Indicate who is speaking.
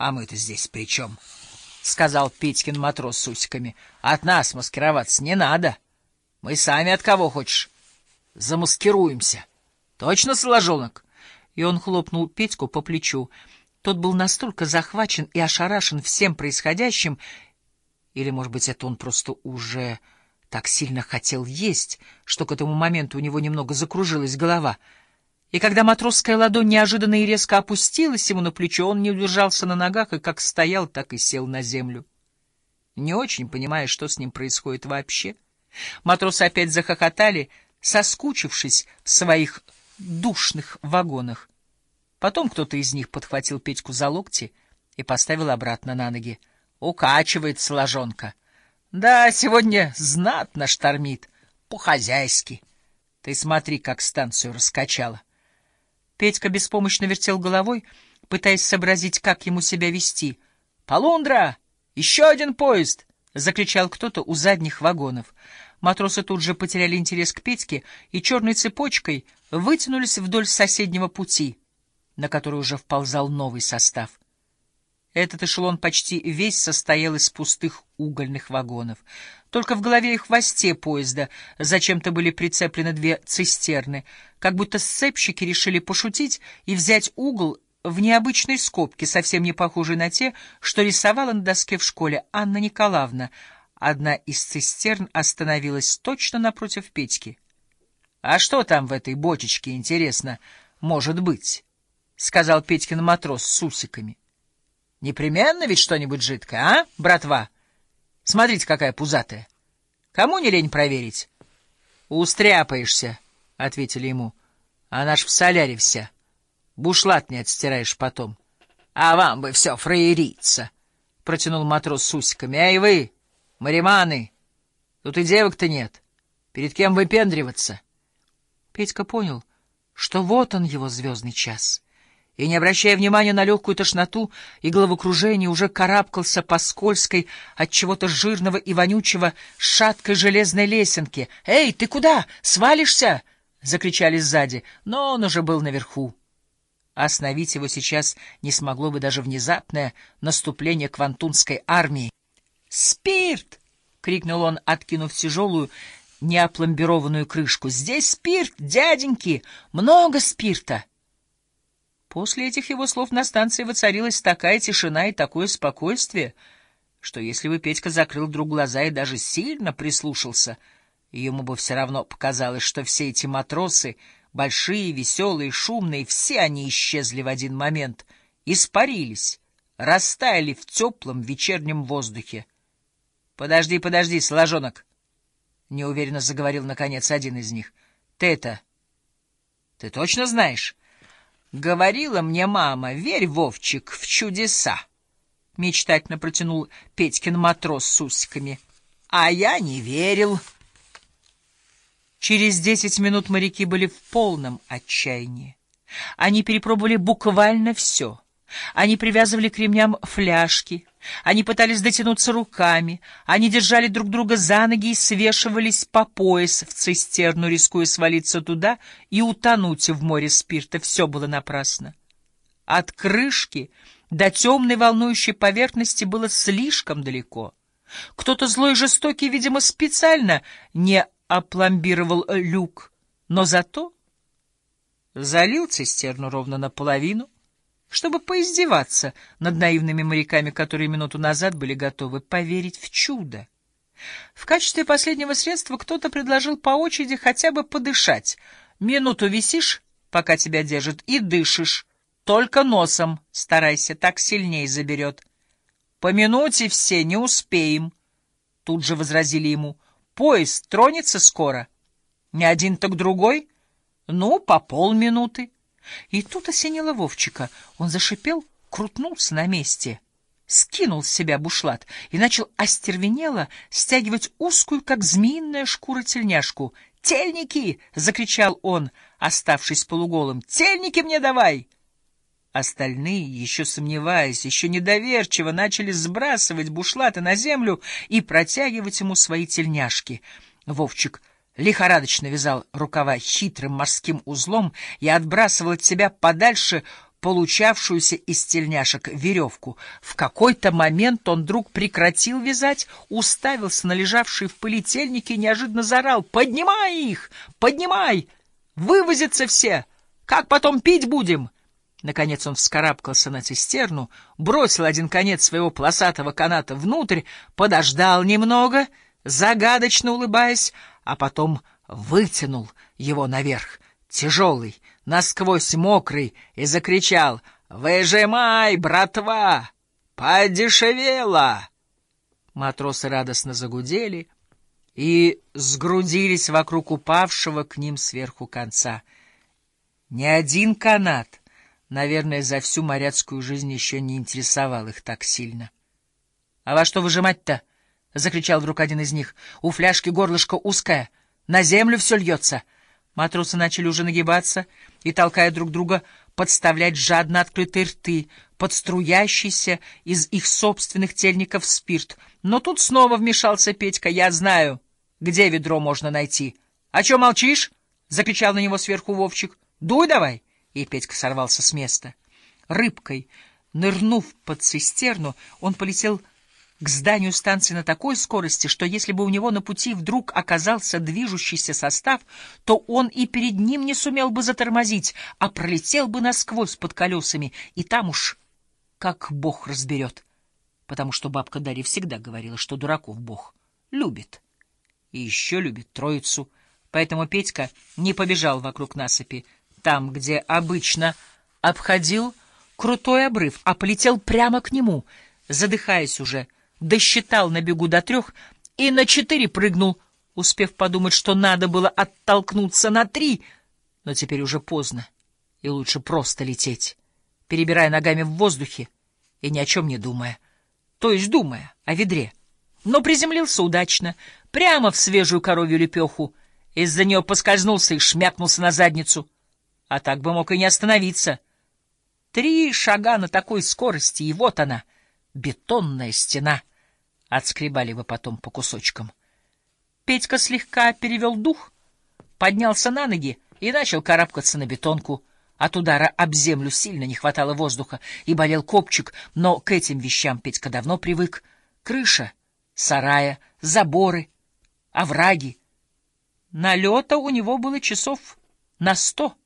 Speaker 1: А мы-то здесь при чем? — сказал Петькин матрос с усиками. — От нас маскироваться не надо. Мы сами от кого хочешь замаскируемся. Точно, Соложонок? И он хлопнул Петьку по плечу. Тот был настолько захвачен и ошарашен всем происходящим, или, может быть, это он просто уже так сильно хотел есть, что к этому моменту у него немного закружилась голова. И когда матросская ладонь неожиданно и резко опустилась ему на плечо, он не удержался на ногах и как стоял, так и сел на землю. Не очень понимая, что с ним происходит вообще. Матросы опять захохотали, соскучившись в своих душных вагонах. Потом кто-то из них подхватил Петьку за локти и поставил обратно на ноги. Укачивает сложонка. Да, сегодня знатно штормит, по-хозяйски. Ты смотри, как станцию раскачала. Петька беспомощно вертел головой, пытаясь сообразить, как ему себя вести. «Полундра! Еще один поезд!» — закричал кто-то у задних вагонов. Матросы тут же потеряли интерес к Петьке и черной цепочкой вытянулись вдоль соседнего пути — на который уже вползал новый состав. Этот эшелон почти весь состоял из пустых угольных вагонов. Только в голове и хвосте поезда зачем-то были прицеплены две цистерны, как будто сцепщики решили пошутить и взять угол в необычной скобке, совсем не похожей на те, что рисовала на доске в школе Анна Николаевна. Одна из цистерн остановилась точно напротив Петьки. — А что там в этой бочечке, интересно, может быть? — сказал Петькин матрос с усиками. — Непременно ведь что-нибудь жидкое, а, братва? Смотрите, какая пузатая. Кому не лень проверить? — Устряпаешься, — ответили ему. — Она ж в соляре вся. Бушлат не отстираешь потом. — А вам бы все фраериться, — протянул матрос с усиками. — Эй вы, мариманы, тут и девок-то нет. Перед кем выпендриваться? Петька понял, что вот он его звездный час — и, не обращая внимания на легкую тошноту и головокружение, уже карабкался по скользкой от чего-то жирного и вонючего шаткой железной лесенке. «Эй, ты куда? Свалишься?» — закричали сзади, но он уже был наверху. Остановить его сейчас не смогло бы даже внезапное наступление квантунской армии. «Спирт!» — крикнул он, откинув тяжелую, неопломбированную крышку. «Здесь спирт, дяденьки! Много спирта!» После этих его слов на станции воцарилась такая тишина и такое спокойствие, что если бы Петька закрыл вдруг глаза и даже сильно прислушался, ему бы все равно показалось, что все эти матросы, большие, веселые, шумные, все они исчезли в один момент, испарились, растаяли в теплом вечернем воздухе. — Подожди, подожди, сложонок! — неуверенно заговорил, наконец, один из них. — Ты это... Ты точно знаешь? Говорила мне мама, верь, Вовчик, в чудеса. Мечтательно протянул Петькин матрос с усиками. А я не верил. Через десять минут моряки были в полном отчаянии. Они перепробовали буквально все. Они привязывали к ремням фляжки, они пытались дотянуться руками, они держали друг друга за ноги и свешивались по пояс в цистерну, рискуя свалиться туда и утонуть в море спирта. Все было напрасно. От крышки до темной волнующей поверхности было слишком далеко. Кто-то злой и жестокий, видимо, специально не опломбировал люк, но зато залил цистерну ровно наполовину, чтобы поиздеваться над наивными моряками, которые минуту назад были готовы поверить в чудо. В качестве последнего средства кто-то предложил по очереди хотя бы подышать. Минуту висишь, пока тебя держат, и дышишь. Только носом старайся, так сильнее заберет. По минуте все не успеем. Тут же возразили ему. Поезд тронется скоро. Не один, так другой. Ну, по полминуты. И тут осенило Вовчика. Он зашипел, крутнулся на месте, скинул с себя бушлат и начал остервенело стягивать узкую, как змеиная шкура, тельняшку. «Тельники!» — закричал он, оставшись полуголым. «Тельники мне давай!» Остальные, еще сомневаясь, еще недоверчиво, начали сбрасывать бушлаты на землю и протягивать ему свои тельняшки. Вовчик лихорадочно вязал рукава хитрым морским узлом и отбрасывал от себя подальше получавшуюся из тельняшек веревку. В какой-то момент он вдруг прекратил вязать, уставился на лежавшие в пыли тельники и неожиданно заорал «Поднимай их! Поднимай! Вывозятся все! Как потом пить будем?» Наконец он вскарабкался на цистерну, бросил один конец своего полосатого каната внутрь, подождал немного, загадочно улыбаясь, а потом вытянул его наверх, тяжелый, насквозь мокрый, и закричал «Выжимай, братва! Подешевело!» Матросы радостно загудели и сгрудились вокруг упавшего к ним сверху конца. Ни один канат Наверное, за всю моряцкую жизнь еще не интересовал их так сильно. — А во что выжимать-то? — закричал вдруг один из них. — У фляжки горлышко узкое, на землю все льется. Матросы начали уже нагибаться и, толкая друг друга, подставлять жадно открытые рты, подструящийся из их собственных тельников спирт. Но тут снова вмешался Петька. «Я знаю, где ведро можно найти». «А чё молчишь?» — закричал на него сверху Вовчик. «Дуй давай!» И Петька сорвался с места. Рыбкой, нырнув под цистерну, он полетел к зданию станции на такой скорости, что если бы у него на пути вдруг оказался движущийся состав, то он и перед ним не сумел бы затормозить, а пролетел бы насквозь под колесами, и там уж как бог разберет. Потому что бабка Дарья всегда говорила, что дураков бог любит. И еще любит троицу. Поэтому Петька не побежал вокруг насыпи, там, где обычно обходил крутой обрыв, а полетел прямо к нему, задыхаясь уже, досчитал на бегу до трех и на четыре прыгнул, успев подумать, что надо было оттолкнуться на три, но теперь уже поздно, и лучше просто лететь, перебирая ногами в воздухе и ни о чем не думая, то есть думая о ведре. Но приземлился удачно, прямо в свежую коровью лепеху, из-за нее поскользнулся и шмякнулся на задницу — а так бы мог и не остановиться. Три шага на такой скорости, и вот она, бетонная стена. Отскребали вы потом по кусочкам. Петька слегка перевел дух, поднялся на ноги и начал карабкаться на бетонку. От удара об землю сильно не хватало воздуха, и болел копчик, но к этим вещам Петька давно привык. Крыша, сарая, заборы, овраги. Налета у него было часов на сто.